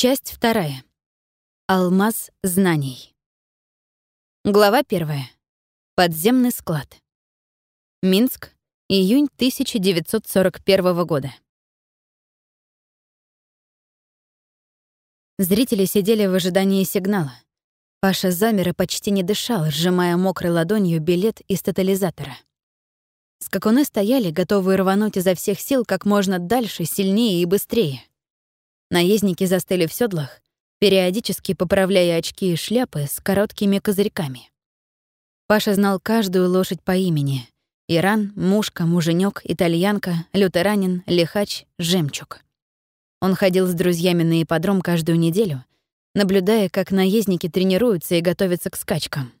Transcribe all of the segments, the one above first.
Часть вторая. Алмаз знаний. Глава первая. Подземный склад. Минск, июнь 1941 года. Зрители сидели в ожидании сигнала. Паша замер и почти не дышал, сжимая мокрой ладонью билет из тотализатора. Скакуны стояли, готовые рвануть изо всех сил как можно дальше, сильнее и быстрее. Наездники застыли в седлах, периодически поправляя очки и шляпы с короткими козырьками. Паша знал каждую лошадь по имени. Иран, мушка, муженек, итальянка, лютеранин, лихач, жемчуг. Он ходил с друзьями на ипподром каждую неделю, наблюдая, как наездники тренируются и готовятся к скачкам.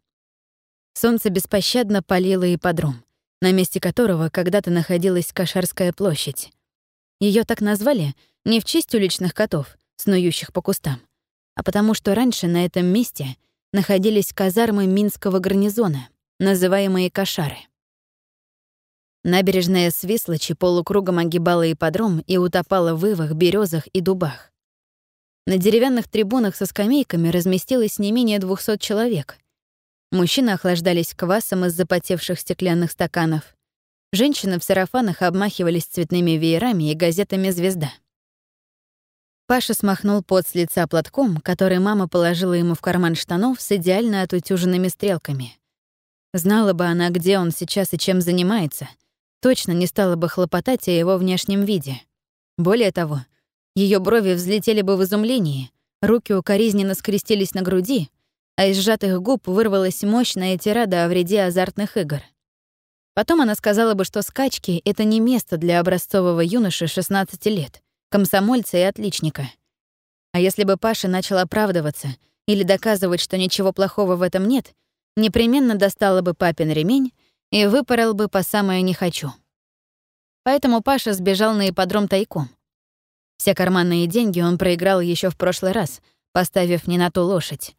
Солнце беспощадно палило ипподром, на месте которого когда-то находилась Кашарская площадь. Ее так назвали не в честь уличных котов, снующих по кустам, а потому что раньше на этом месте находились казармы Минского гарнизона, называемые Кошары. Набережная Свислочи полукругом огибала ипподром и утопала в ивах, березах и дубах. На деревянных трибунах со скамейками разместилось не менее 200 человек. Мужчины охлаждались квасом из запотевших стеклянных стаканов. Женщины в сарафанах обмахивались цветными веерами и газетами «Звезда». Паша смахнул пот с лица платком, который мама положила ему в карман штанов с идеально отутюженными стрелками. Знала бы она, где он сейчас и чем занимается, точно не стала бы хлопотать о его внешнем виде. Более того, ее брови взлетели бы в изумлении, руки укоризненно скрестились на груди, а из сжатых губ вырвалась мощная тирада о вреде азартных игр. Потом она сказала бы, что скачки — это не место для образцового юноши 16 лет — комсомольца и отличника. А если бы Паша начал оправдываться или доказывать, что ничего плохого в этом нет, непременно достала бы папин ремень и выпорол бы по самое «не хочу». Поэтому Паша сбежал на ипподром тайком. Все карманные деньги он проиграл еще в прошлый раз, поставив не на ту лошадь.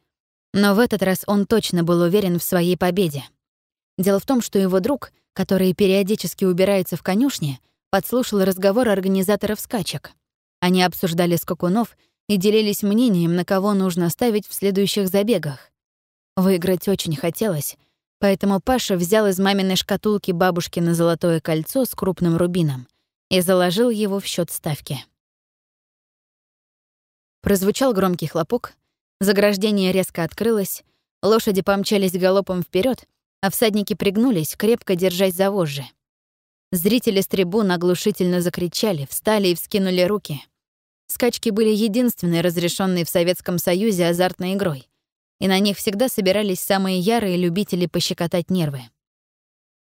Но в этот раз он точно был уверен в своей победе. Дело в том, что его друг, который периодически убирается в конюшне, подслушал разговор организаторов скачек. Они обсуждали скакунов и делились мнением, на кого нужно ставить в следующих забегах. Выиграть очень хотелось, поэтому Паша взял из маминой шкатулки бабушкино золотое кольцо с крупным рубином и заложил его в счет ставки. Прозвучал громкий хлопок, заграждение резко открылось, лошади помчались галопом вперед, а всадники пригнулись, крепко держась за вожжи. Зрители с трибун оглушительно закричали, встали и вскинули руки. Скачки были единственной разрешенной в Советском Союзе азартной игрой, и на них всегда собирались самые ярые любители пощекотать нервы.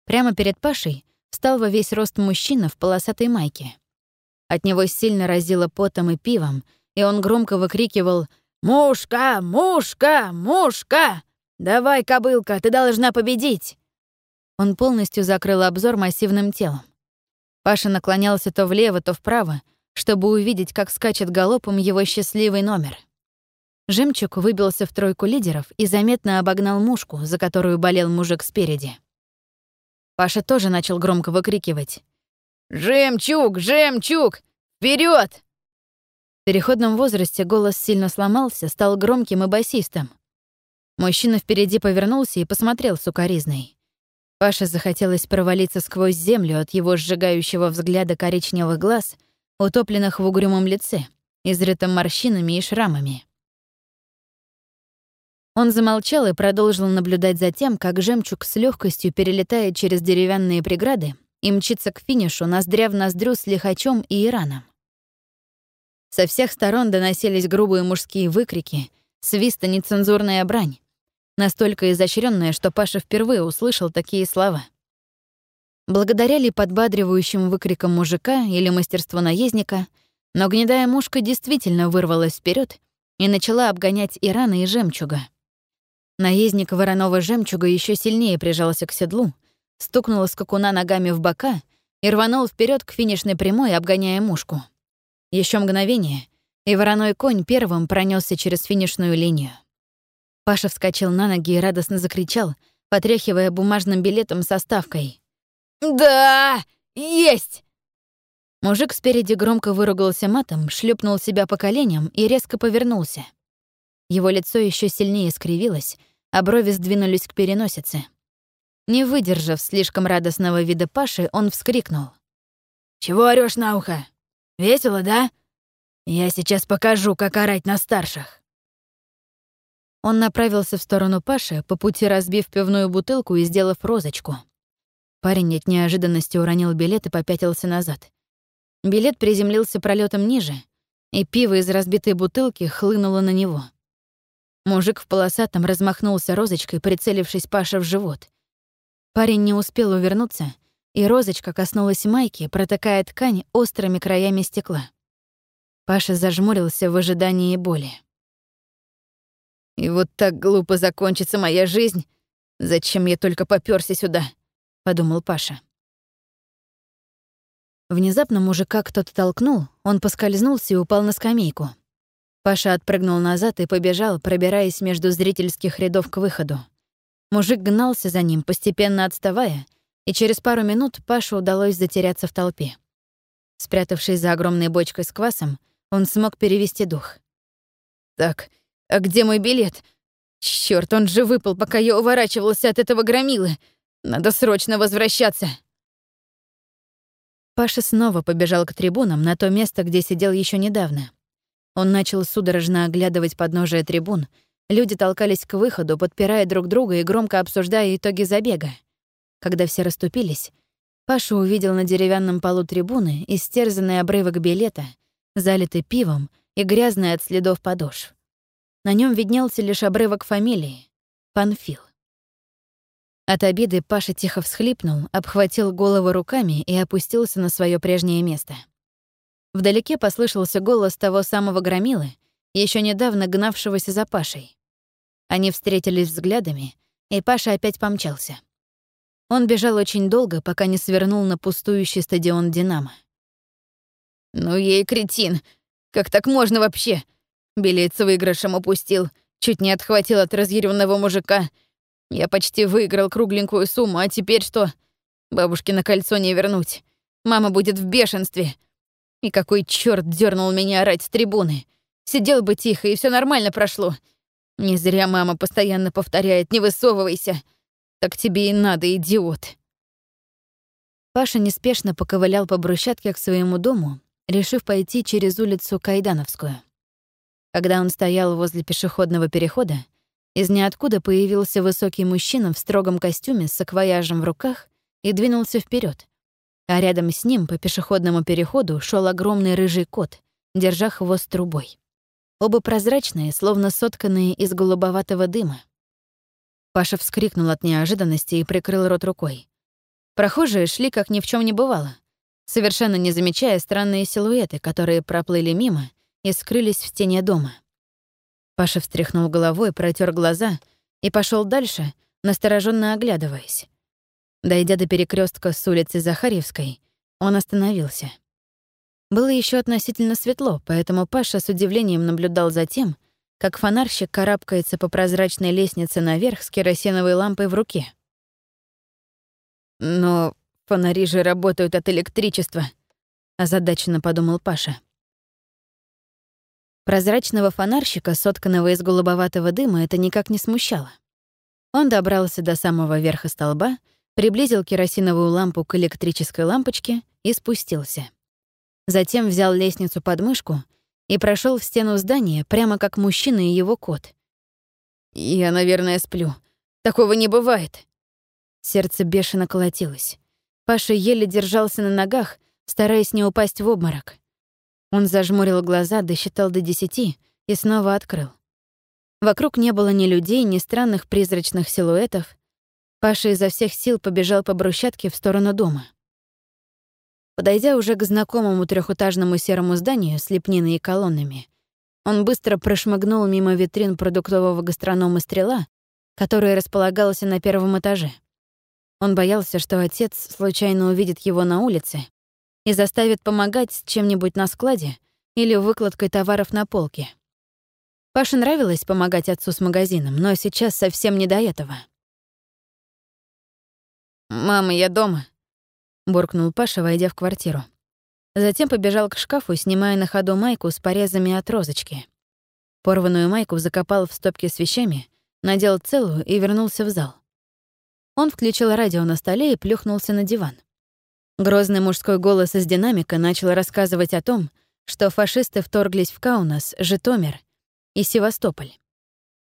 Прямо перед Пашей встал во весь рост мужчина в полосатой майке. От него сильно разило потом и пивом, и он громко выкрикивал «Мушка! Мушка! Мушка! Давай, кобылка, ты должна победить!» Он полностью закрыл обзор массивным телом. Паша наклонялся то влево, то вправо, чтобы увидеть, как скачет галопом его счастливый номер. Жемчуг выбился в тройку лидеров и заметно обогнал мушку, за которую болел мужик спереди. Паша тоже начал громко выкрикивать. «Жемчуг! Жемчуг! Вперед! В переходном возрасте голос сильно сломался, стал громким и басистым. Мужчина впереди повернулся и посмотрел сукоризной. Паше захотелось провалиться сквозь землю от его сжигающего взгляда коричневых глаз, утопленных в угрюмом лице, изрытом морщинами и шрамами. Он замолчал и продолжил наблюдать за тем, как жемчуг с легкостью перелетает через деревянные преграды и мчится к финишу ноздря в ноздрю с лихачом и Ираном. Со всех сторон доносились грубые мужские выкрики, свист и нецензурная брань настолько изощренная, что Паша впервые услышал такие слова. Благодаря ли подбадривающим выкрикам мужика или мастерству наездника, но гнедая мушка действительно вырвалась вперед и начала обгонять Ирана и жемчуга. Наездник вороного жемчуга еще сильнее прижался к седлу, стукнул скакуна ногами в бока и рванул вперед к финишной прямой, обгоняя мушку. Еще мгновение, и вороной конь первым пронесся через финишную линию. Паша вскочил на ноги и радостно закричал, потряхивая бумажным билетом со ставкой. «Да! Есть!» Мужик спереди громко выругался матом, шлепнул себя по коленям и резко повернулся. Его лицо еще сильнее скривилось, а брови сдвинулись к переносице. Не выдержав слишком радостного вида Паши, он вскрикнул. «Чего орёшь на ухо? Весело, да? Я сейчас покажу, как орать на старших». Он направился в сторону Паши, по пути разбив пивную бутылку и сделав розочку. Парень от неожиданности уронил билет и попятился назад. Билет приземлился пролетом ниже, и пиво из разбитой бутылки хлынуло на него. Мужик в полосатом размахнулся розочкой, прицелившись Паше в живот. Парень не успел увернуться, и розочка коснулась майки, протыкая ткань острыми краями стекла. Паша зажмурился в ожидании боли. И вот так глупо закончится моя жизнь. Зачем я только попёрся сюда? подумал Паша. Внезапно мужика кто-то толкнул, он поскользнулся и упал на скамейку. Паша отпрыгнул назад и побежал, пробираясь между зрительских рядов к выходу. Мужик гнался за ним, постепенно отставая, и через пару минут Паше удалось затеряться в толпе. Спрятавшись за огромной бочкой с квасом, он смог перевести дух. «Так, а где мой билет? Чёрт, он же выпал, пока я уворачивался от этого громилы. Надо срочно возвращаться. Паша снова побежал к трибунам, на то место, где сидел еще недавно. Он начал судорожно оглядывать подножие трибун. Люди толкались к выходу, подпирая друг друга и громко обсуждая итоги забега. Когда все расступились, Паша увидел на деревянном полу трибуны истерзанный обрывок билета, залитый пивом и грязный от следов подошв. На нем виднелся лишь обрывок фамилии — Панфил. От обиды Паша тихо всхлипнул, обхватил голову руками и опустился на свое прежнее место. Вдалеке послышался голос того самого громилы, еще недавно гнавшегося за Пашей. Они встретились взглядами, и Паша опять помчался. Он бежал очень долго, пока не свернул на пустующий стадион «Динамо». «Ну ей кретин! Как так можно вообще?» Билет с выигрышем упустил, чуть не отхватил от разъяренного мужика. Я почти выиграл кругленькую сумму, а теперь что? Бабушке на кольцо не вернуть. Мама будет в бешенстве. И какой черт дернул меня орать с трибуны. Сидел бы тихо, и все нормально прошло. Не зря мама постоянно повторяет «не высовывайся». Так тебе и надо, идиот. Паша неспешно поковылял по брусчатке к своему дому, решив пойти через улицу Кайдановскую. Когда он стоял возле пешеходного перехода, из ниоткуда появился высокий мужчина в строгом костюме с саквояжем в руках и двинулся вперед. А рядом с ним по пешеходному переходу шел огромный рыжий кот, держа хвост трубой. Оба прозрачные, словно сотканные из голубоватого дыма. Паша вскрикнул от неожиданности и прикрыл рот рукой. Прохожие шли, как ни в чем не бывало, совершенно не замечая странные силуэты, которые проплыли мимо и скрылись в стене дома. Паша встряхнул головой, протер глаза и пошел дальше, настороженно оглядываясь. Дойдя до перекрестка с улицы Захарьевской, он остановился. Было еще относительно светло, поэтому Паша с удивлением наблюдал за тем, как фонарщик карабкается по прозрачной лестнице наверх с керосиновой лампой в руке. «Но фонари же работают от электричества», — озадаченно подумал Паша. Прозрачного фонарщика, сотканного из голубоватого дыма, это никак не смущало. Он добрался до самого верха столба, приблизил керосиновую лампу к электрической лампочке и спустился. Затем взял лестницу под мышку и прошел в стену здания, прямо как мужчина и его кот. «Я, наверное, сплю. Такого не бывает». Сердце бешено колотилось. Паша еле держался на ногах, стараясь не упасть в обморок. Он зажмурил глаза, досчитал до десяти и снова открыл. Вокруг не было ни людей, ни странных призрачных силуэтов. Паша изо всех сил побежал по брусчатке в сторону дома. Подойдя уже к знакомому трехэтажному серому зданию с лепниной и колоннами, он быстро прошмыгнул мимо витрин продуктового гастронома «Стрела», которая располагалась на первом этаже. Он боялся, что отец случайно увидит его на улице и заставит помогать чем-нибудь на складе или выкладкой товаров на полке. Паше нравилось помогать отцу с магазином, но сейчас совсем не до этого. «Мама, я дома», — буркнул Паша, войдя в квартиру. Затем побежал к шкафу, снимая на ходу майку с порезами от розочки. Порванную майку закопал в стопке с вещами, надел целую и вернулся в зал. Он включил радио на столе и плюхнулся на диван. Грозный мужской голос из динамика начал рассказывать о том, что фашисты вторглись в Каунас, Житомир и Севастополь.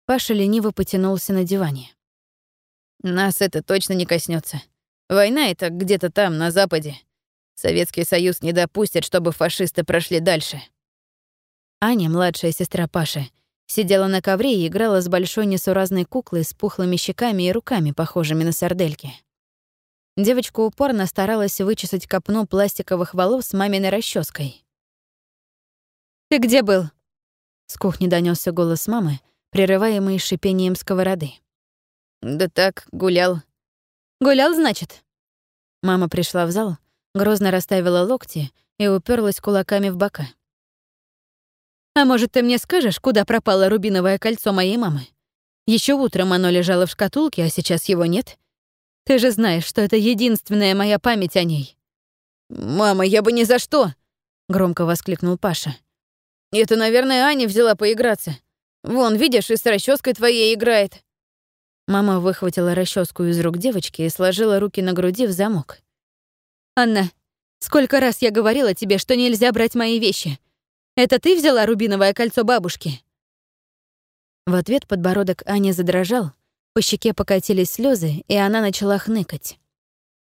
Паша лениво потянулся на диване. «Нас это точно не коснется. Война — это где-то там, на Западе. Советский Союз не допустит, чтобы фашисты прошли дальше». Аня, младшая сестра Паши, сидела на ковре и играла с большой несуразной куклой с пухлыми щеками и руками, похожими на сардельки. Девочка упорно старалась вычесать копну пластиковых волос с маминой расческой. «Ты где был?» С кухни донесся голос мамы, прерываемый шипением сковороды. «Да так, гулял». «Гулял, значит?» Мама пришла в зал, грозно расставила локти и уперлась кулаками в бока. «А может, ты мне скажешь, куда пропало рубиновое кольцо моей мамы? Еще утром оно лежало в шкатулке, а сейчас его нет. Ты же знаешь, что это единственная моя память о ней». «Мама, я бы ни за что!» — громко воскликнул Паша. «Это, наверное, Аня взяла поиграться. Вон, видишь, и с расческой твоей играет». Мама выхватила расческу из рук девочки и сложила руки на груди в замок. «Анна, сколько раз я говорила тебе, что нельзя брать мои вещи? Это ты взяла рубиновое кольцо бабушки?» В ответ подбородок Ани задрожал, по щеке покатились слезы, и она начала хныкать.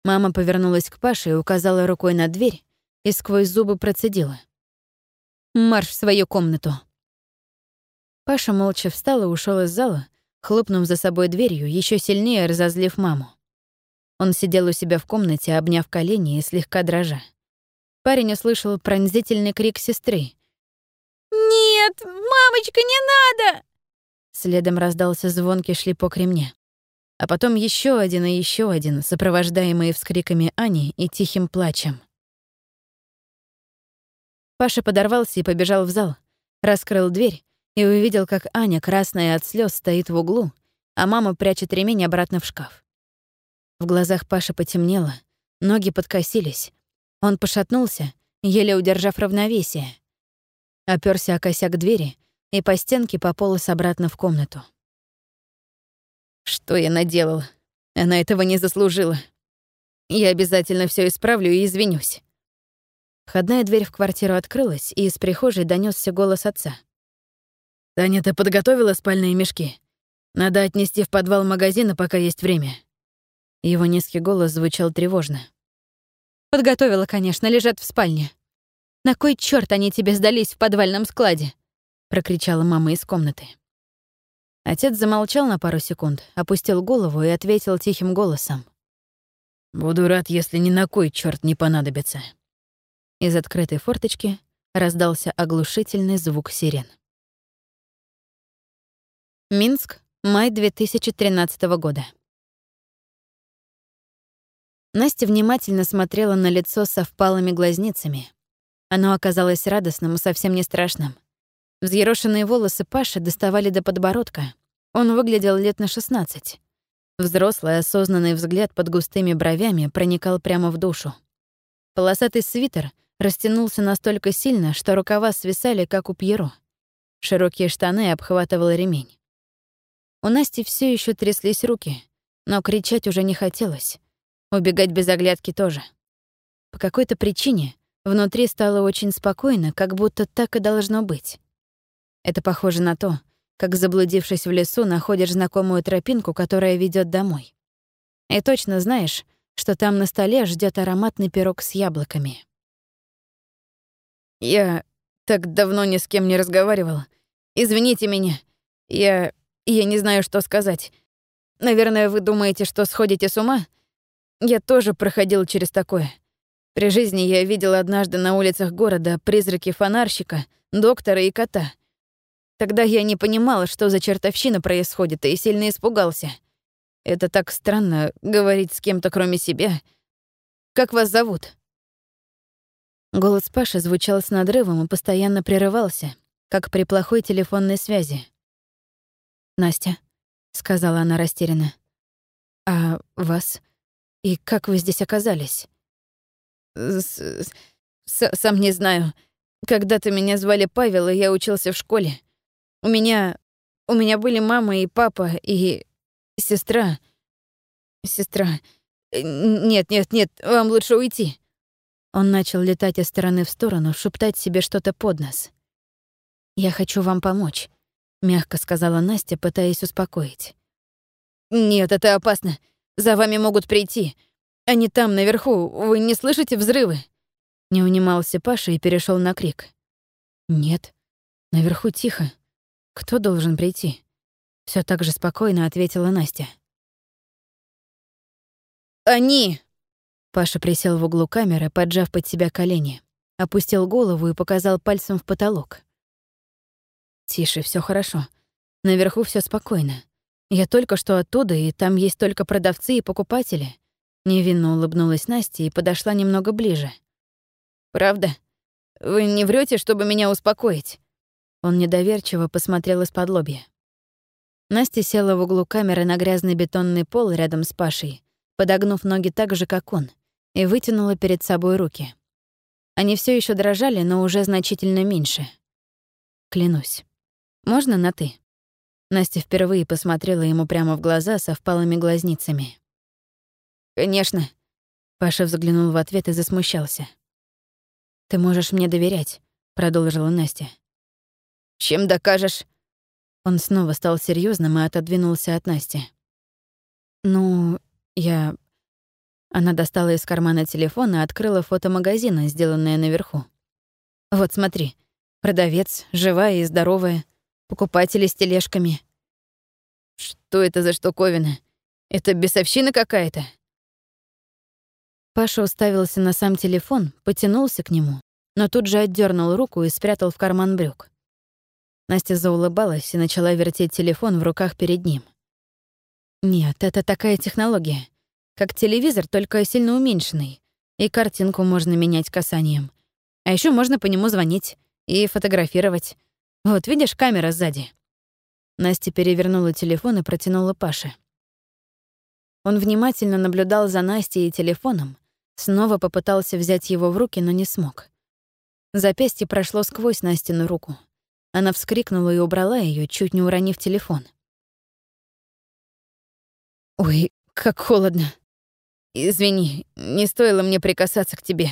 Мама повернулась к Паше и указала рукой на дверь и сквозь зубы процедила. «Марш в свою комнату». Паша молча встал и ушел из зала, хлопнув за собой дверью, еще сильнее разозлив маму. Он сидел у себя в комнате, обняв колени и слегка дрожа. Парень услышал пронзительный крик сестры. «Нет, мамочка, не надо!» Следом раздался звонкий шлепок ремня. А потом еще один и еще один, сопровождаемые вскриками Ани и тихим плачем. Паша подорвался и побежал в зал, раскрыл дверь и увидел, как Аня, красная от слез, стоит в углу, а мама прячет ремень обратно в шкаф. В глазах Паши потемнело, ноги подкосились. Он пошатнулся, еле удержав равновесие. Оперся о косяк двери и по стенке пополз обратно в комнату. Что я наделала? Она этого не заслужила. Я обязательно все исправлю и извинюсь. Входная дверь в квартиру открылась, и из прихожей донесся голос отца. «Таня, ты подготовила спальные мешки? Надо отнести в подвал магазина, пока есть время». Его низкий голос звучал тревожно. «Подготовила, конечно, лежат в спальне. На кой черт они тебе сдались в подвальном складе? — прокричала мама из комнаты. Отец замолчал на пару секунд, опустил голову и ответил тихим голосом. «Буду рад, если ни на кой черт не понадобится». Из открытой форточки раздался оглушительный звук сирен. Минск, май 2013 года. Настя внимательно смотрела на лицо со впалыми глазницами. Оно оказалось радостным и совсем не страшным. Взъерошенные волосы Паши доставали до подбородка. Он выглядел лет на 16. Взрослый осознанный взгляд под густыми бровями проникал прямо в душу. Полосатый свитер растянулся настолько сильно, что рукава свисали, как у Пьеро. Широкие штаны обхватывал ремень. У Насти все еще тряслись руки, но кричать уже не хотелось. Убегать без оглядки тоже. По какой-то причине внутри стало очень спокойно, как будто так и должно быть. Это похоже на то, как, заблудившись в лесу, находишь знакомую тропинку, которая ведет домой. И точно знаешь, что там на столе ждет ароматный пирог с яблоками. «Я так давно ни с кем не разговаривал. Извините меня. Я... я не знаю, что сказать. Наверное, вы думаете, что сходите с ума? Я тоже проходил через такое. При жизни я видел однажды на улицах города призраки фонарщика, доктора и кота. Тогда я не понимала, что за чертовщина происходит, и сильно испугался. Это так странно — говорить с кем-то, кроме себя. Как вас зовут?» Голос Паши звучал с надрывом и постоянно прерывался, как при плохой телефонной связи. «Настя», — сказала она растерянно. «А вас? И как вы здесь оказались?» Сам не знаю. Когда-то меня звали Павел, и я учился в школе. У меня... У меня были мама и папа, и... сестра. Сестра. Э, нет, нет, нет, вам лучше уйти. Он начал летать из стороны в сторону, шептать себе что-то под нос. «Я хочу вам помочь», — мягко сказала Настя, пытаясь успокоить. «Нет, это опасно. За вами могут прийти. Они там, наверху. Вы не слышите взрывы?» Не унимался Паша и перешел на крик. «Нет. Наверху тихо. Кто должен прийти?» Все так же спокойно ответила Настя. «Они!» Паша присел в углу камеры, поджав под себя колени, опустил голову и показал пальцем в потолок. «Тише, все хорошо. Наверху все спокойно. Я только что оттуда, и там есть только продавцы и покупатели». Невинно улыбнулась Настя и подошла немного ближе. «Правда? Вы не врете, чтобы меня успокоить?» Он недоверчиво посмотрел из-под лобья. Настя села в углу камеры на грязный бетонный пол рядом с Пашей, подогнув ноги так же, как он, и вытянула перед собой руки. Они все еще дрожали, но уже значительно меньше. Клянусь. Можно на «ты»?» Настя впервые посмотрела ему прямо в глаза со впалыми глазницами. «Конечно». Паша взглянул в ответ и засмущался. «Ты можешь мне доверять», — продолжила Настя. «Чем докажешь?» Он снова стал серьезным и отодвинулся от Насти. «Ну, я она достала из кармана телефон и открыла фото магазина, сделанное наверху. «Вот смотри, продавец, живая и здоровая, покупатели с тележками». «Что это за штуковина? Это бесовщина какая-то?» Паша уставился на сам телефон, потянулся к нему, но тут же отдернул руку и спрятал в карман брюк. Настя заулыбалась и начала вертеть телефон в руках перед ним. «Нет, это такая технология. Как телевизор, только сильно уменьшенный. И картинку можно менять касанием. А еще можно по нему звонить и фотографировать. Вот видишь, камера сзади. Настя перевернула телефон и протянула Паше. Он внимательно наблюдал за Настей и телефоном, снова попытался взять его в руки, но не смог. Запястье прошло сквозь Настину руку. Она вскрикнула и убрала ее, чуть не уронив телефон. «Ой, как холодно!» «Извини, не стоило мне прикасаться к тебе».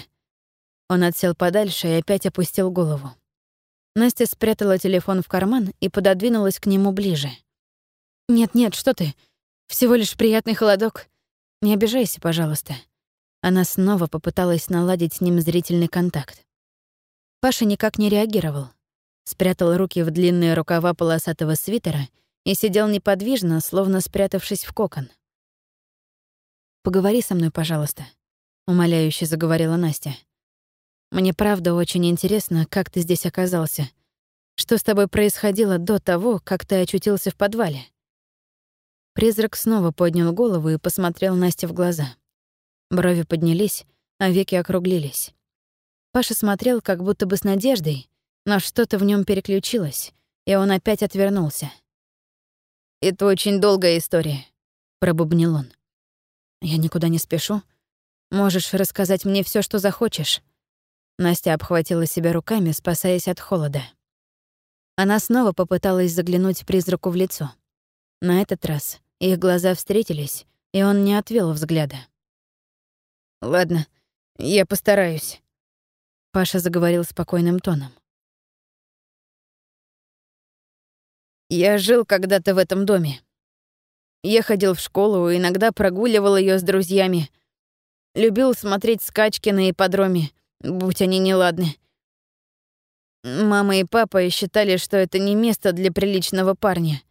Он отсел подальше и опять опустил голову. Настя спрятала телефон в карман и пододвинулась к нему ближе. «Нет-нет, что ты? Всего лишь приятный холодок. Не обижайся, пожалуйста». Она снова попыталась наладить с ним зрительный контакт. Паша никак не реагировал. Спрятал руки в длинные рукава полосатого свитера и сидел неподвижно, словно спрятавшись в кокон. Поговори со мной, пожалуйста», — умоляюще заговорила Настя. «Мне правда очень интересно, как ты здесь оказался. Что с тобой происходило до того, как ты очутился в подвале?» Призрак снова поднял голову и посмотрел Насте в глаза. Брови поднялись, а веки округлились. Паша смотрел как будто бы с надеждой, но что-то в нем переключилось, и он опять отвернулся. «Это очень долгая история», — пробубнил он. Я никуда не спешу. Можешь рассказать мне все, что захочешь. Настя обхватила себя руками, спасаясь от холода. Она снова попыталась заглянуть призраку в лицо. На этот раз их глаза встретились, и он не отвел взгляда. «Ладно, я постараюсь», — Паша заговорил спокойным тоном. «Я жил когда-то в этом доме. Я ходил в школу, иногда прогуливал ее с друзьями. Любил смотреть скачки на ипподроме, будь они неладны. Мама и папа считали, что это не место для приличного парня.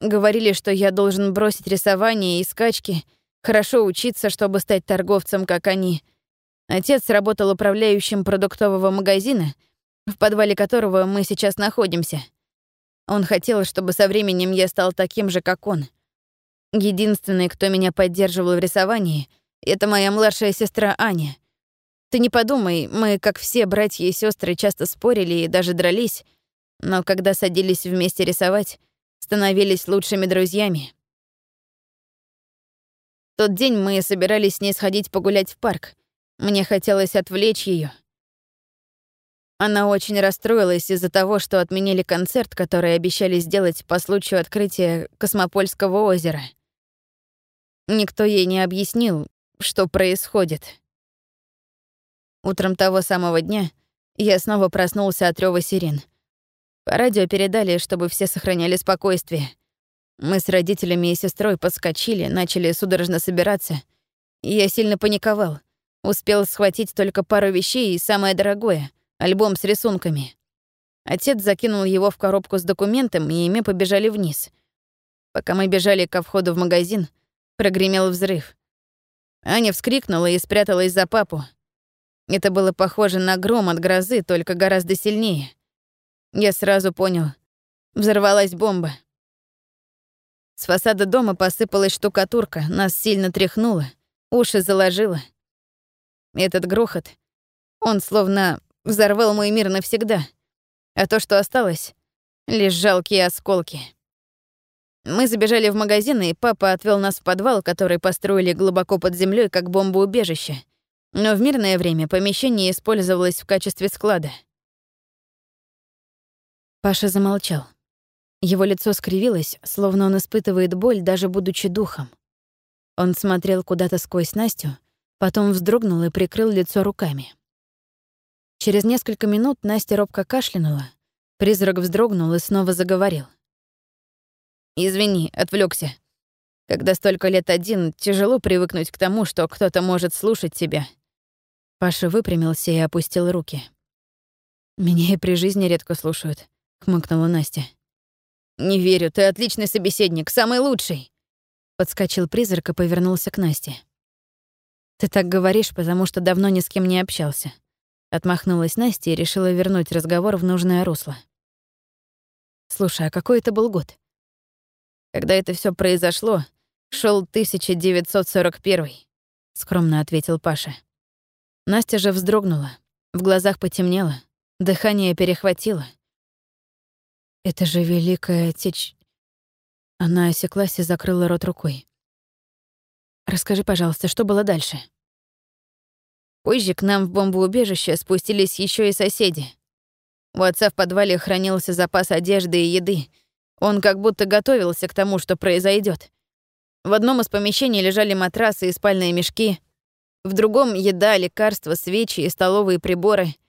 Говорили, что я должен бросить рисование и скачки, хорошо учиться, чтобы стать торговцем, как они. Отец работал управляющим продуктового магазина, в подвале которого мы сейчас находимся. Он хотел, чтобы со временем я стал таким же, как он — Единственный, кто меня поддерживал в рисовании, это моя младшая сестра Аня. Ты не подумай, мы, как все братья и сестры, часто спорили и даже дрались, но когда садились вместе рисовать, становились лучшими друзьями. В тот день мы собирались с ней сходить погулять в парк. Мне хотелось отвлечь ее. Она очень расстроилась из-за того, что отменили концерт, который обещали сделать по случаю открытия Космопольского озера. Никто ей не объяснил, что происходит. Утром того самого дня я снова проснулся от рёва сирен. По радио передали, чтобы все сохраняли спокойствие. Мы с родителями и сестрой подскочили, начали судорожно собираться. Я сильно паниковал. Успел схватить только пару вещей и самое дорогое — альбом с рисунками. Отец закинул его в коробку с документом, и мы побежали вниз. Пока мы бежали ко входу в магазин, прогремел взрыв. Аня вскрикнула и спряталась за папу. Это было похоже на гром от грозы, только гораздо сильнее. Я сразу понял. Взорвалась бомба. С фасада дома посыпалась штукатурка, нас сильно тряхнуло, уши заложило. Этот грохот, он словно взорвал мой мир навсегда, а то, что осталось, лишь жалкие осколки. Мы забежали в магазин, и папа отвел нас в подвал, который построили глубоко под землей, как бомбоубежище. Но в мирное время помещение использовалось в качестве склада. Паша замолчал. Его лицо скривилось, словно он испытывает боль, даже будучи духом. Он смотрел куда-то сквозь Настю, потом вздрогнул и прикрыл лицо руками. Через несколько минут Настя робко кашлянула, призрак вздрогнул и снова заговорил. «Извини, отвлекся. Когда столько лет один, тяжело привыкнуть к тому, что кто-то может слушать тебя». Паша выпрямился и опустил руки. «Меня и при жизни редко слушают», — хмыкнула Настя. «Не верю, ты отличный собеседник, самый лучший!» Подскочил призрак и повернулся к Насте. «Ты так говоришь, потому что давно ни с кем не общался». Отмахнулась Настя и решила вернуть разговор в нужное русло. «Слушай, а какой это был год?» «Когда это все произошло, шел 1941 скромно ответил Паша. Настя же вздрогнула, в глазах потемнело, дыхание перехватило — это же Великая Отеч... Она осеклась и закрыла рот рукой. «Расскажи, пожалуйста, что было дальше?» Позже к нам в бомбоубежище спустились еще и соседи. У отца в подвале хранился запас одежды и еды. Он как будто готовился к тому, что произойдет. В одном из помещений лежали матрасы и спальные мешки, в другом — еда, лекарства, свечи и столовые приборы —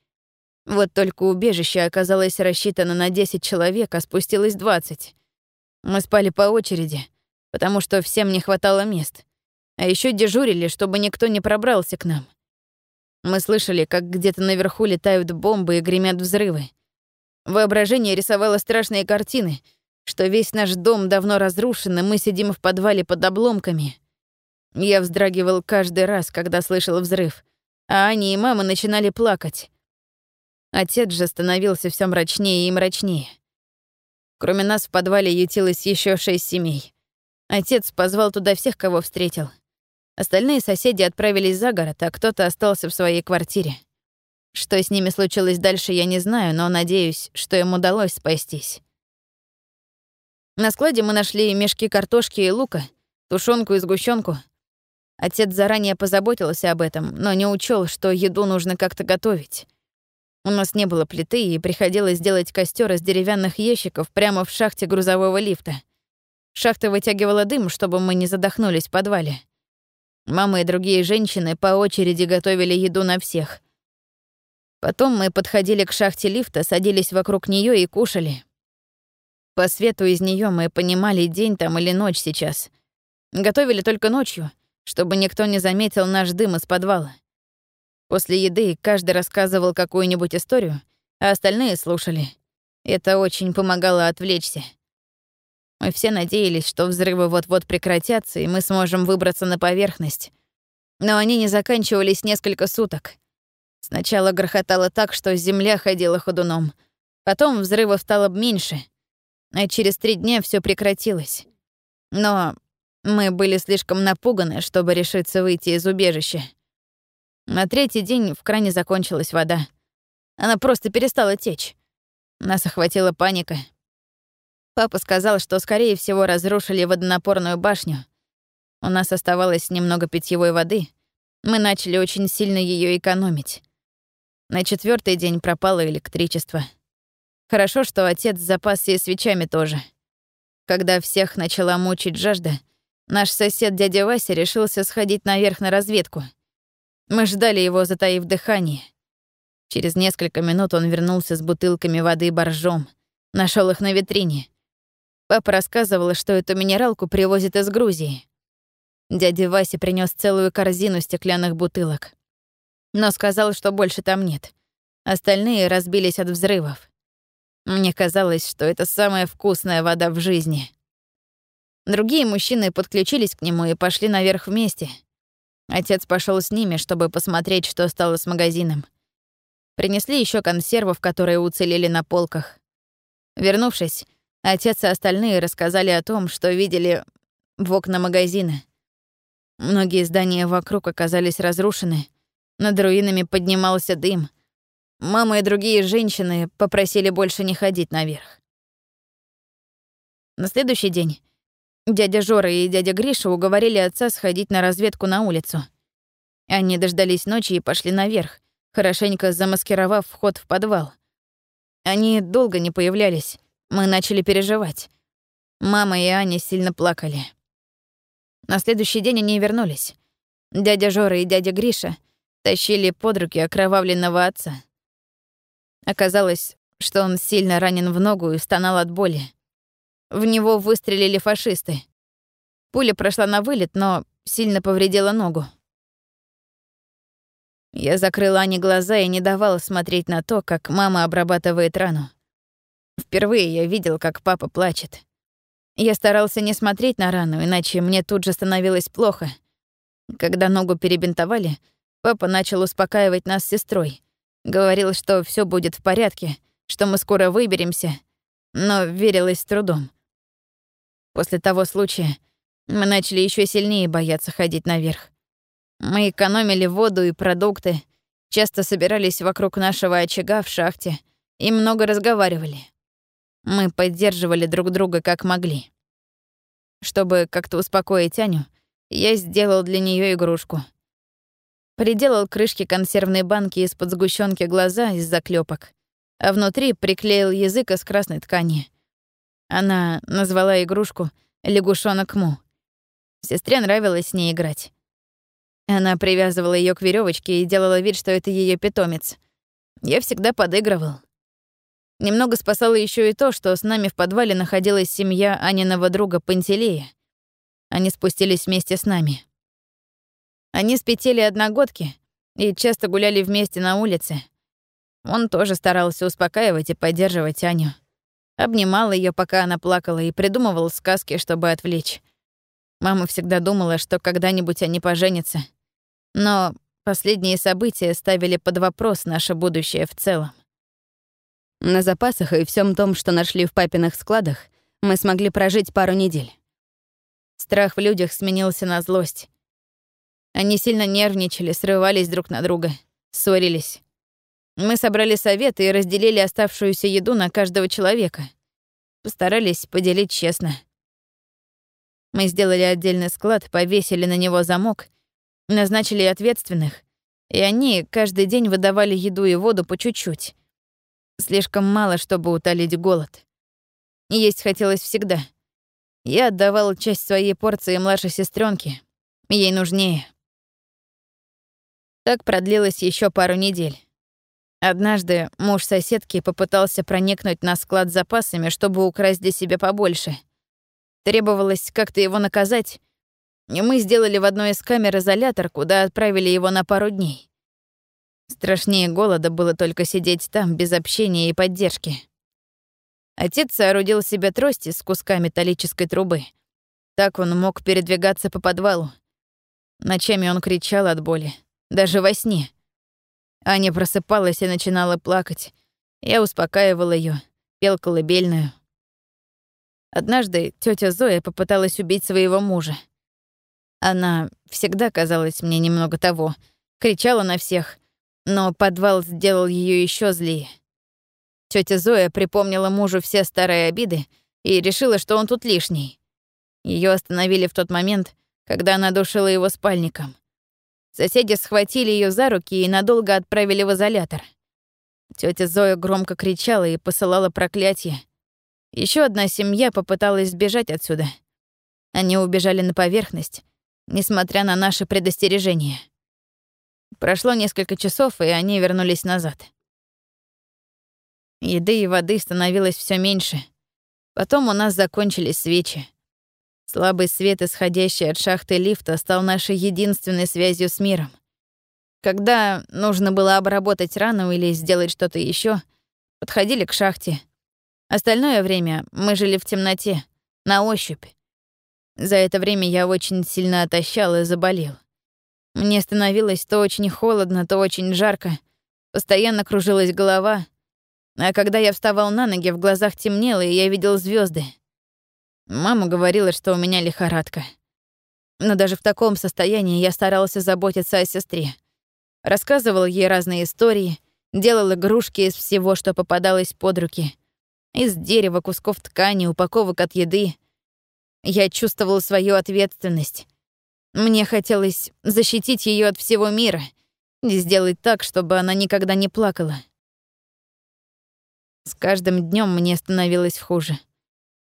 вот только убежище оказалось рассчитано на 10 человек, а спустилось 20. Мы спали по очереди, потому что всем не хватало мест. А еще дежурили, чтобы никто не пробрался к нам. Мы слышали, как где-то наверху летают бомбы и гремят взрывы. Воображение рисовало страшные картины, что весь наш дом давно разрушен, и мы сидим в подвале под обломками. Я вздрагивал каждый раз, когда слышал взрыв, а Аня и мама начинали плакать. Отец же становился все мрачнее и мрачнее. Кроме нас в подвале ютилось еще шесть семей. Отец позвал туда всех, кого встретил. Остальные соседи отправились за город, а кто-то остался в своей квартире. Что с ними случилось дальше, я не знаю, но надеюсь, что им удалось спастись. На складе мы нашли мешки картошки и лука, тушенку и сгущенку. Отец заранее позаботился об этом, но не учел, что еду нужно как-то готовить. У нас не было плиты, и приходилось делать костер из деревянных ящиков прямо в шахте грузового лифта. Шахта вытягивала дым, чтобы мы не задохнулись в подвале. Мама и другие женщины по очереди готовили еду на всех. Потом мы подходили к шахте лифта, садились вокруг нее и кушали. По свету из нее мы понимали, день там или ночь сейчас. Готовили только ночью, чтобы никто не заметил наш дым из подвала. После еды каждый рассказывал какую-нибудь историю, а остальные слушали. Это очень помогало отвлечься. Мы все надеялись, что взрывы вот-вот прекратятся, и мы сможем выбраться на поверхность. Но они не заканчивались несколько суток. Сначала грохотало так, что земля ходила ходуном. Потом взрывов стало меньше, а через три дня все прекратилось. Но мы были слишком напуганы, чтобы решиться выйти из убежища. На третий день в кране закончилась вода. Она просто перестала течь. Нас охватила паника. Папа сказал, что, скорее всего, разрушили водонапорную башню. У нас оставалось немного питьевой воды. Мы начали очень сильно ее экономить. На четвертый день пропало электричество. Хорошо, что отец запасся и свечами тоже. Когда всех начала мучить жажда, наш сосед дядя Вася решился сходить наверх на разведку. Мы ждали его, затаив дыхание. Через несколько минут он вернулся с бутылками воды боржом. Нашел их на витрине. Папа рассказывал, что эту минералку привозят из Грузии. Дядя Вася принес целую корзину стеклянных бутылок но сказал, что больше там нет. Остальные разбились от взрывов. Мне казалось, что это самая вкусная вода в жизни. Другие мужчины подключились к нему и пошли наверх вместе. Отец пошел с ними, чтобы посмотреть, что стало с магазином. Принесли еще консервов, которые уцелели на полках. Вернувшись, отец и остальные рассказали о том, что видели в окна магазина. Многие здания вокруг оказались разрушены — над руинами поднимался дым. Мама и другие женщины попросили больше не ходить наверх. На следующий день дядя Жора и дядя Гриша уговорили отца сходить на разведку на улицу. Они дождались ночи и пошли наверх, хорошенько замаскировав вход в подвал. Они долго не появлялись. Мы начали переживать. Мама и Аня сильно плакали. На следующий день они вернулись. Дядя Жора и дядя Гриша — тащили под руки окровавленного отца. Оказалось, что он сильно ранен в ногу и стонал от боли. В него выстрелили фашисты. Пуля прошла на вылет, но сильно повредила ногу. Я закрыла Ане глаза и не давала смотреть на то, как мама обрабатывает рану. Впервые я видел, как папа плачет. Я старался не смотреть на рану, иначе мне тут же становилось плохо. Когда ногу перебинтовали, Папа начал успокаивать нас с сестрой. Говорил, что все будет в порядке, что мы скоро выберемся, но верилось с трудом. После того случая мы начали еще сильнее бояться ходить наверх. Мы экономили воду и продукты, часто собирались вокруг нашего очага в шахте и много разговаривали. Мы поддерживали друг друга как могли. Чтобы как-то успокоить Аню, я сделал для нее игрушку — Приделал крышки консервной банки из-под сгущенки глаза из заклепок, а внутри приклеил язык из красной ткани. Она назвала игрушку «Лягушонок Му». Сестре нравилось с ней играть. Она привязывала ее к веревочке и делала вид, что это ее питомец. Я всегда подыгрывал. Немного спасало еще и то, что с нами в подвале находилась семья Аниного друга Пантелея. Они спустились вместе с нами. Они с петели одногодки и часто гуляли вместе на улице. Он тоже старался успокаивать и поддерживать Аню. Обнимал ее, пока она плакала, и придумывал сказки, чтобы отвлечь. Мама всегда думала, что когда-нибудь они поженятся. Но последние события ставили под вопрос наше будущее в целом. На запасах и всем том, что нашли в папиных складах, мы смогли прожить пару недель. Страх в людях сменился на злость. Они сильно нервничали, срывались друг на друга, ссорились. Мы собрали совет и разделили оставшуюся еду на каждого человека. Постарались поделить честно. Мы сделали отдельный склад, повесили на него замок, назначили ответственных, и они каждый день выдавали еду и воду по чуть-чуть. Слишком мало, чтобы утолить голод. Есть хотелось всегда. Я отдавал часть своей порции младшей сестренке. Ей нужнее. Так продлилось еще пару недель. Однажды муж соседки попытался проникнуть на склад с запасами, чтобы украсть для себя побольше. Требовалось как-то его наказать, и мы сделали в одной из камер изолятор, куда отправили его на пару дней. Страшнее голода было только сидеть там без общения и поддержки. Отец соорудил себе трости с кусками металлической трубы. Так он мог передвигаться по подвалу. Ночами он кричал от боли даже во сне. Аня просыпалась и начинала плакать. Я успокаивал ее, пел колыбельную. Однажды тетя Зоя попыталась убить своего мужа. Она всегда казалась мне немного того, кричала на всех, но подвал сделал ее еще злее. Тетя Зоя припомнила мужу все старые обиды и решила, что он тут лишний. Ее остановили в тот момент, когда она душила его спальником. Соседи схватили ее за руки и надолго отправили в изолятор. Тетя Зоя громко кричала и посылала проклятие. Еще одна семья попыталась сбежать отсюда. Они убежали на поверхность, несмотря на наши предостережения. Прошло несколько часов, и они вернулись назад. Еды и воды становилось все меньше. Потом у нас закончились свечи. Слабый свет, исходящий от шахты лифта, стал нашей единственной связью с миром. Когда нужно было обработать рану или сделать что-то еще, подходили к шахте. Остальное время мы жили в темноте, на ощупь. За это время я очень сильно отощал и заболел. Мне становилось то очень холодно, то очень жарко. Постоянно кружилась голова. А когда я вставал на ноги, в глазах темнело, и я видел звезды. Мама говорила, что у меня лихорадка. Но даже в таком состоянии я старался заботиться о сестре. Рассказывал ей разные истории, делал игрушки из всего, что попадалось под руки. Из дерева, кусков ткани, упаковок от еды — я чувствовал свою ответственность. Мне хотелось защитить ее от всего мира и сделать так, чтобы она никогда не плакала. С каждым днем мне становилось хуже.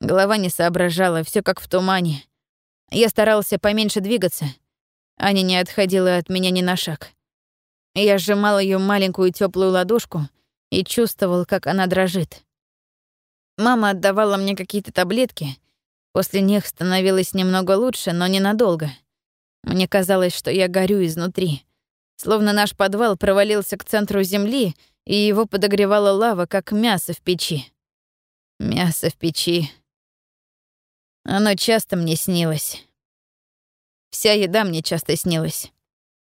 Голова не соображала, все как в тумане. Я старался поменьше двигаться. Аня не отходила от меня ни на шаг. Я сжимал ее маленькую теплую ладошку и чувствовал, как она дрожит. Мама отдавала мне какие-то таблетки, После них становилось немного лучше, но ненадолго. Мне казалось, что я горю изнутри. Словно наш подвал провалился к центру земли, и его подогревала лава, как мясо в печи. Мясо в печи. Оно часто мне снилось. Вся еда мне часто снилась.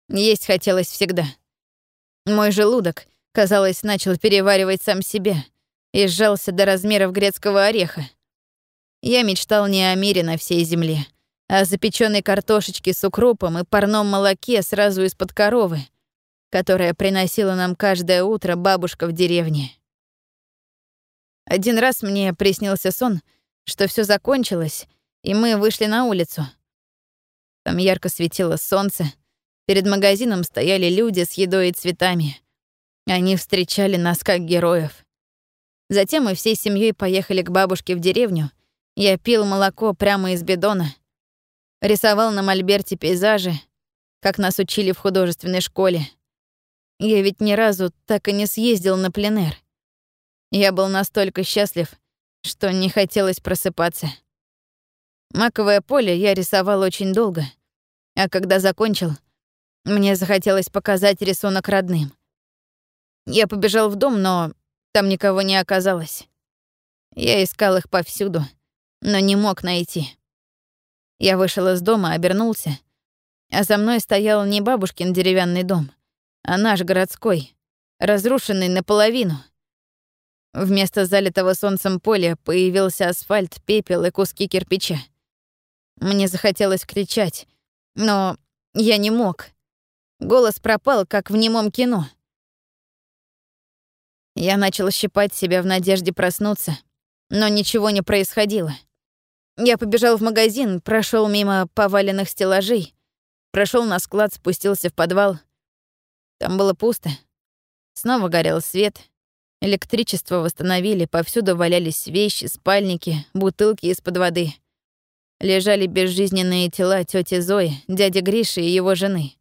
Есть хотелось всегда. Мой желудок, казалось, начал переваривать сам себя и сжался до размеров грецкого ореха. Я мечтал не о мире на всей земле, о запечённой картошечке с укропом и парном молоке сразу из-под коровы, которая приносила нам каждое утро бабушка в деревне. Один раз мне приснился сон, что все закончилось, и мы вышли на улицу. Там ярко светило солнце, перед магазином стояли люди с едой и цветами. Они встречали нас как героев. Затем мы всей семьей поехали к бабушке в деревню, я пил молоко прямо из бидона, рисовал на мольберте пейзажи, как нас учили в художественной школе. Я ведь ни разу так и не съездил на пленэр. Я был настолько счастлив, что не хотелось просыпаться. Маковое поле я рисовал очень долго, а когда закончил, мне захотелось показать рисунок родным. Я побежал в дом, но там никого не оказалось. Я искал их повсюду — но не мог найти. Я вышел из дома, обернулся, а за мной стоял не бабушкин деревянный дом, а наш городской, разрушенный наполовину. Вместо залитого солнцем поля появился асфальт, пепел и куски кирпича. Мне захотелось кричать, но я не мог. Голос пропал, как в немом кино. Я начал щипать себя в надежде проснуться, но ничего не происходило. Я побежал в магазин, прошел мимо поваленных стеллажей, прошел на склад, спустился в подвал. Там было пусто. Снова горел свет. Электричество восстановили, повсюду валялись вещи, спальники, бутылки из-под воды. Лежали безжизненные тела тети Зои, дяди Гриши и его жены.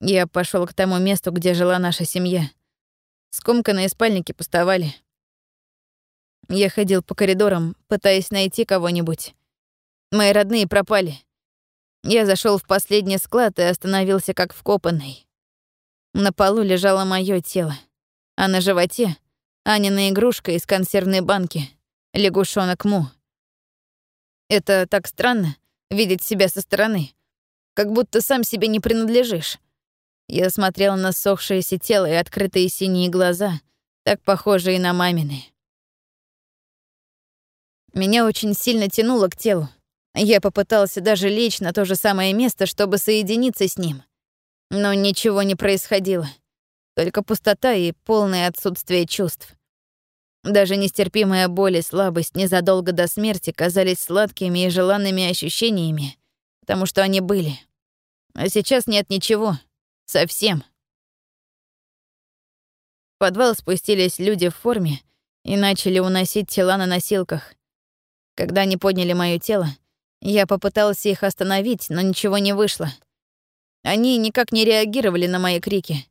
Я пошел к тому месту, где жила наша семья. Скомканные спальники пустовали. Я ходил по коридорам, пытаясь найти кого-нибудь. Мои родные пропали. Я зашел в последний склад и остановился как вкопанный. На полу лежало мое тело, а на животе — Анина игрушка из консервной банки, лягушонок Му. Это так странно — видеть себя со стороны, как будто сам себе не принадлежишь. Я смотрел на сохшееся тело и открытые синие глаза, так похожие на мамины. Меня очень сильно тянуло к телу. Я попытался даже лечь на то же самое место, чтобы соединиться с ним. Но ничего не происходило. Только пустота и полное отсутствие чувств. Даже нестерпимая боль и слабость незадолго до смерти казались сладкими и желанными ощущениями, потому что они были. А сейчас нет ничего. Совсем. В подвал спустились люди в форме и начали уносить тела на носилках. Когда они подняли моё тело, я попытался их остановить, но ничего не вышло. Они никак не реагировали на мои крики.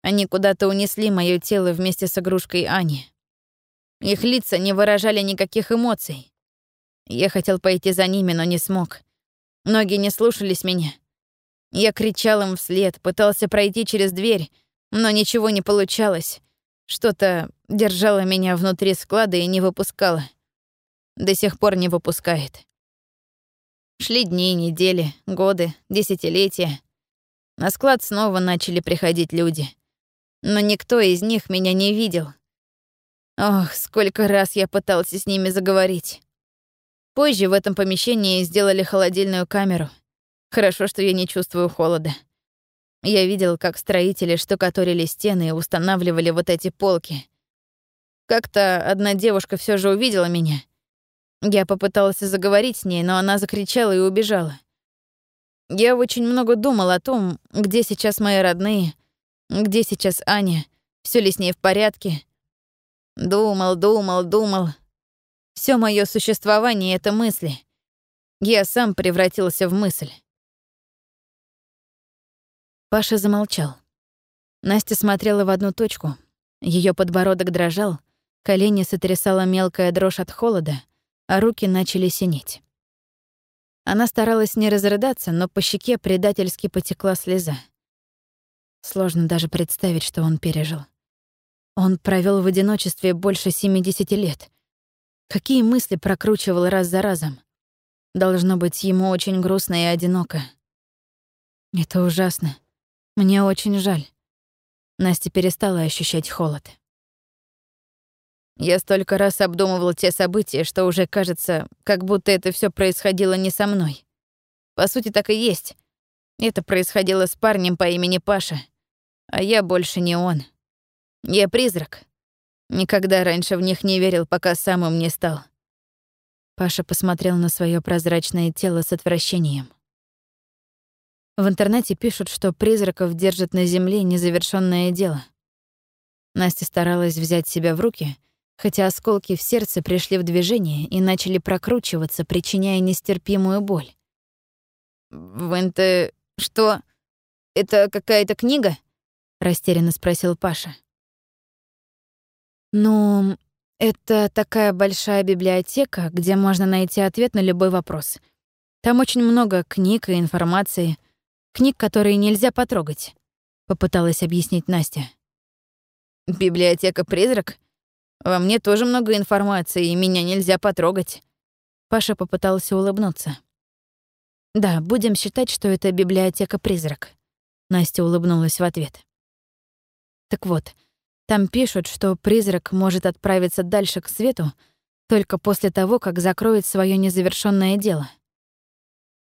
Они куда-то унесли моё тело вместе с игрушкой Ани. Их лица не выражали никаких эмоций. Я хотел пойти за ними, но не смог. Ноги не слушались меня. Я кричал им вслед, пытался пройти через дверь, но ничего не получалось. Что-то держало меня внутри склада и не выпускало. До сих пор не выпускает. Шли дни, недели, годы, десятилетия. На склад снова начали приходить люди. Но никто из них меня не видел. Ох, сколько раз я пытался с ними заговорить. Позже в этом помещении сделали холодильную камеру. Хорошо, что я не чувствую холода. Я видел, как строители штукатурили стены и устанавливали вот эти полки. Как-то одна девушка все же увидела меня. Я попытался заговорить с ней, но она закричала и убежала. Я очень много думал о том, где сейчас мои родные, где сейчас Аня, все ли с ней в порядке. Думал, думал, думал, все мое существование — это мысли. Я сам превратился в мысль. Паша замолчал. Настя смотрела в одну точку. Ее подбородок дрожал, колени сотрясала мелкая дрожь от холода, а руки начали синеть. Она старалась не разрыдаться, но по щеке предательски потекла слеза. Сложно даже представить, что он пережил. Он провел в одиночестве больше 70 лет. Какие мысли прокручивал раз за разом? Должно быть, ему очень грустно и одиноко. Это ужасно. Мне очень жаль. Настя перестала ощущать холод. Я столько раз обдумывал те события, что уже кажется, как будто это все происходило не со мной. По сути, так и есть. Это происходило с парнем по имени Паша, а я больше не он. Я призрак, Никогда раньше в них не верил, пока сам им не стал. Паша посмотрел на свое прозрачное тело с отвращением. В интернете пишут, что призраков держат на земле незавершенное дело. Настя старалась взять себя в руки, хотя осколки в сердце пришли в движение и начали прокручиваться, причиняя нестерпимую боль. «В что? Это какая-то книга?» — растерянно спросил Паша. Ну, это такая большая библиотека, где можно найти ответ на любой вопрос. Там очень много книг и информации, книг, которые нельзя потрогать, попыталась объяснить Настя. Библиотека призрак? Во мне тоже много информации, и меня нельзя потрогать. Паша попытался улыбнуться. Да, будем считать, что это библиотека призрак. Настя улыбнулась в ответ. Так вот, там пишут, что призрак может отправиться дальше к свету только после того, как закроет свое незавершенное дело.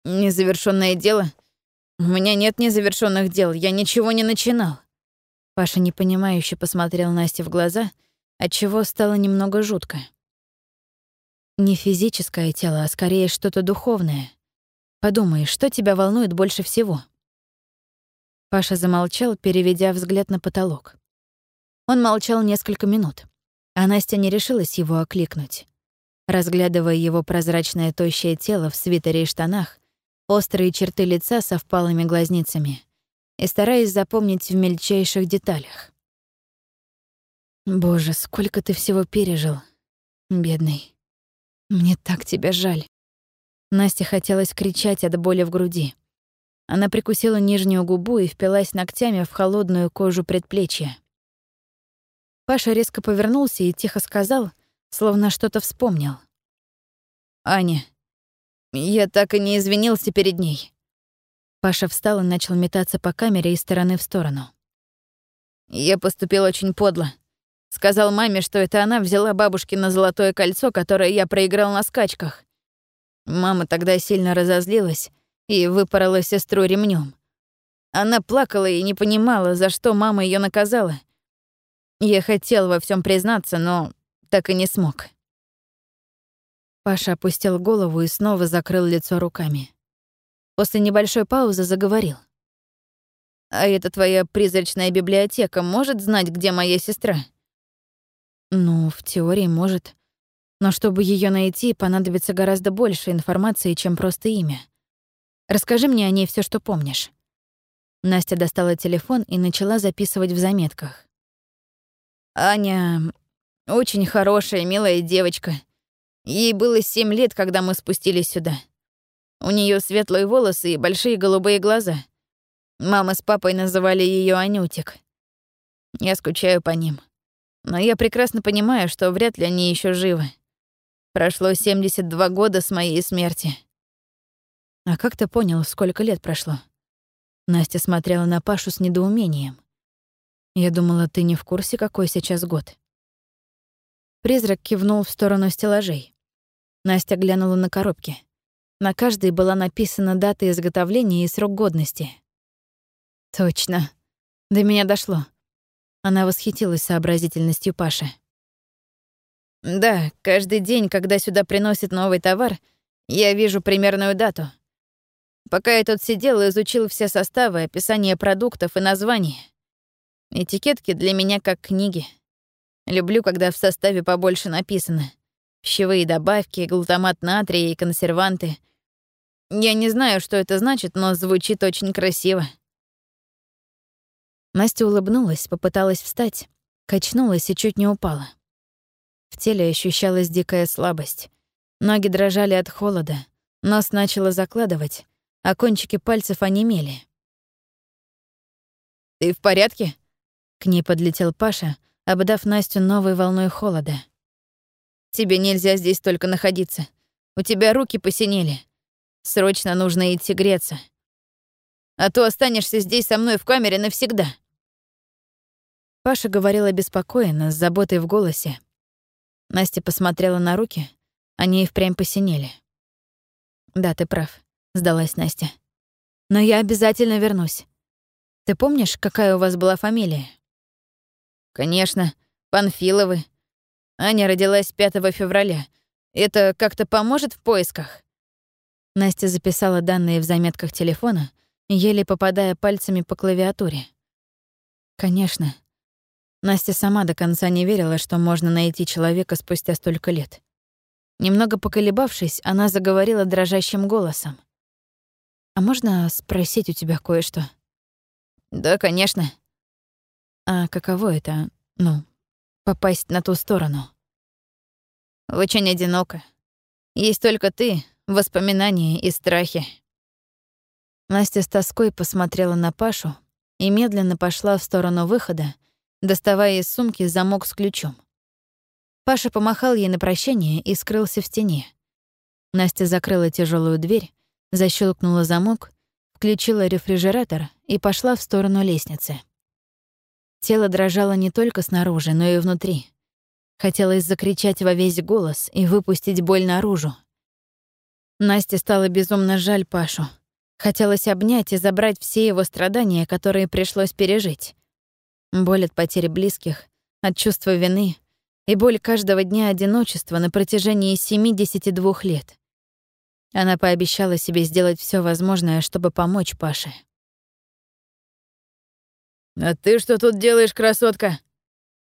Незавершенное дело? У меня нет незавершенных дел, я ничего не начинал. Паша непонимающе посмотрел Насте в глаза, отчего стало немного жутко. Не физическое тело, а скорее что-то духовное. Подумай, что тебя волнует больше всего? Паша замолчал, переведя взгляд на потолок. Он молчал несколько минут, а Настя не решилась его окликнуть. Разглядывая его прозрачное тощее тело в свитере и штанах, острые черты лица со впалыми глазницами и стараясь запомнить в мельчайших деталях. «Боже, сколько ты всего пережил, бедный. Мне так тебя жаль». Насте хотелось кричать от боли в груди. Она прикусила нижнюю губу и впилась ногтями в холодную кожу предплечья. Паша резко повернулся и тихо сказал, словно что-то вспомнил. «Аня, я так и не извинился перед ней». Паша встал и начал метаться по камере из стороны в сторону. «Я поступил очень подло. Сказал маме, что это она взяла бабушкино золотое кольцо, которое я проиграл на скачках. Мама тогда сильно разозлилась и выпорола сестру ремнем. Она плакала и не понимала, за что мама ее наказала — я хотел во всем признаться, но так и не смог. Паша опустил голову и снова закрыл лицо руками. После небольшой паузы заговорил. А эта твоя призрачная библиотека может знать, где моя сестра? Ну, в теории может. Но чтобы ее найти, понадобится гораздо больше информации, чем просто имя. Расскажи мне о ней все, что помнишь. Настя достала телефон и начала записывать в заметках. Аня очень хорошая, милая девочка. Ей было семь лет, когда мы спустились сюда. У нее светлые волосы и большие голубые глаза. Мама с папой называли ее Анютик. Я скучаю по ним. Но я прекрасно понимаю, что вряд ли они еще живы. Прошло 72 года с моей смерти. А как ты понял, сколько лет прошло? Настя смотрела на Пашу с недоумением. Я думала, ты не в курсе, какой сейчас год. Призрак кивнул в сторону стеллажей. Настя глянула на коробки. На каждой была написана дата изготовления и срок годности. Точно. До меня дошло. Она восхитилась сообразительностью Паши. Да, каждый день, когда сюда приносят новый товар, я вижу примерную дату. Пока я тут сидел и изучил все составы, описание продуктов и названия. Этикетки для меня как книги. Люблю, когда в составе побольше написано. Пищевые добавки, глутамат натрия и консерванты. Я не знаю, что это значит, но звучит очень красиво. Настя улыбнулась, попыталась встать, качнулась и чуть не упала. В теле ощущалась дикая слабость. Ноги дрожали от холода, нос начало закладывать, а кончики пальцев онемели. «Ты в порядке?» К ней подлетел Паша, обдав Настю новой волной холода. «Тебе нельзя здесь только находиться. У тебя руки посинели. Срочно нужно идти греться. А то останешься здесь со мной в камере навсегда». Паша говорил обеспокоенно, с заботой в голосе. Настя посмотрела на руки, они и впрямь посинели. «Да, ты прав», — сдалась Настя. «Но я обязательно вернусь. Ты помнишь, какая у вас была фамилия?» «Конечно, Панфиловы. Аня родилась 5 февраля. Это как-то поможет в поисках?» Настя записала данные в заметках телефона, еле попадая пальцами по клавиатуре. «Конечно», Настя сама до конца не верила, что можно найти человека спустя столько лет. Немного поколебавшись, она заговорила дрожащим голосом. «А можно спросить у тебя кое-что?» «Да, конечно». «А каково это, ну, попасть на ту сторону?» «Очень одиноко. Есть только ты, воспоминания и страхи». Настя с тоской посмотрела на Пашу и медленно пошла в сторону выхода, доставая из сумки замок с ключом. Паша помахал ей на прощание и скрылся в стене. Настя закрыла тяжелую дверь, защелкнула замок, включила рефрижератор и пошла в сторону лестницы. Тело дрожало не только снаружи, но и внутри. Хотелось закричать во весь голос и выпустить боль наружу. Насте стало безумно жаль Пашу. Хотелось обнять и забрать все его страдания, которые пришлось пережить. Боль от потери близких, от чувства вины и боль каждого дня одиночества на протяжении 72 лет. Она пообещала себе сделать все возможное, чтобы помочь Паше. «А ты что тут делаешь, красотка?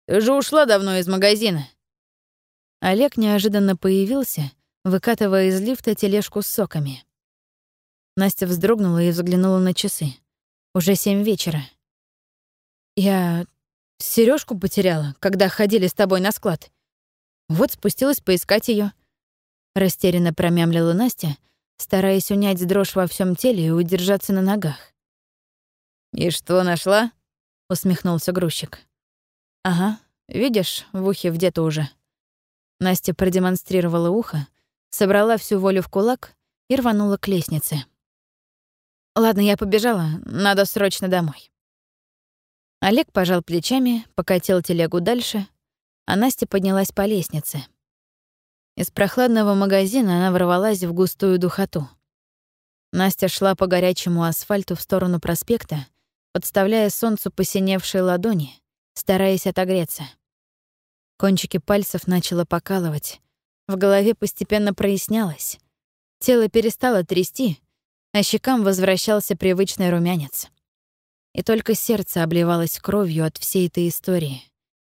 Ты же ушла давно из магазина». Олег неожиданно появился, выкатывая из лифта тележку с соками. Настя вздрогнула и взглянула на часы. Уже семь вечера. Я сережку потеряла, когда ходили с тобой на склад. Вот спустилась поискать ее. Растерянно промямлила Настя, стараясь унять дрожь во всем теле и удержаться на ногах. «И что нашла?» — усмехнулся грузчик. «Ага, видишь, в ухе где-то уже». Настя продемонстрировала ухо, собрала всю волю в кулак и рванула к лестнице. «Ладно, я побежала, надо срочно домой». Олег пожал плечами, покатил телегу дальше, а Настя поднялась по лестнице. Из прохладного магазина она ворвалась в густую духоту. Настя шла по горячему асфальту в сторону проспекта, подставляя солнцу посиневшие ладони, стараясь отогреться. Кончики пальцев начало покалывать, в голове постепенно прояснялось. Тело перестало трясти, а щекам возвращался привычный румянец. И только сердце обливалось кровью от всей этой истории.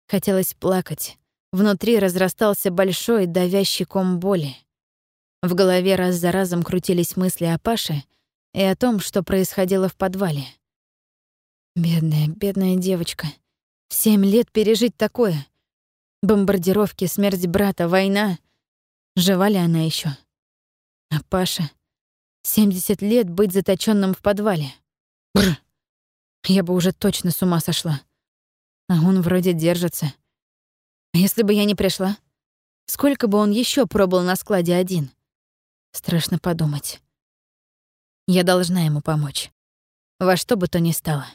Хотелось плакать. Внутри разрастался большой давящий ком боли. В голове раз за разом крутились мысли о Паше и о том, что происходило в подвале. Бедная, бедная девочка. В семь лет пережить такое. Бомбардировки, смерть брата, война. Жива ли она еще? А Паша? 70 лет быть заточенным в подвале. Бррр. Я бы уже точно с ума сошла. А он вроде держится. А если бы я не пришла? Сколько бы он еще пробыл на складе один? Страшно подумать. Я должна ему помочь. Во что бы то ни стало.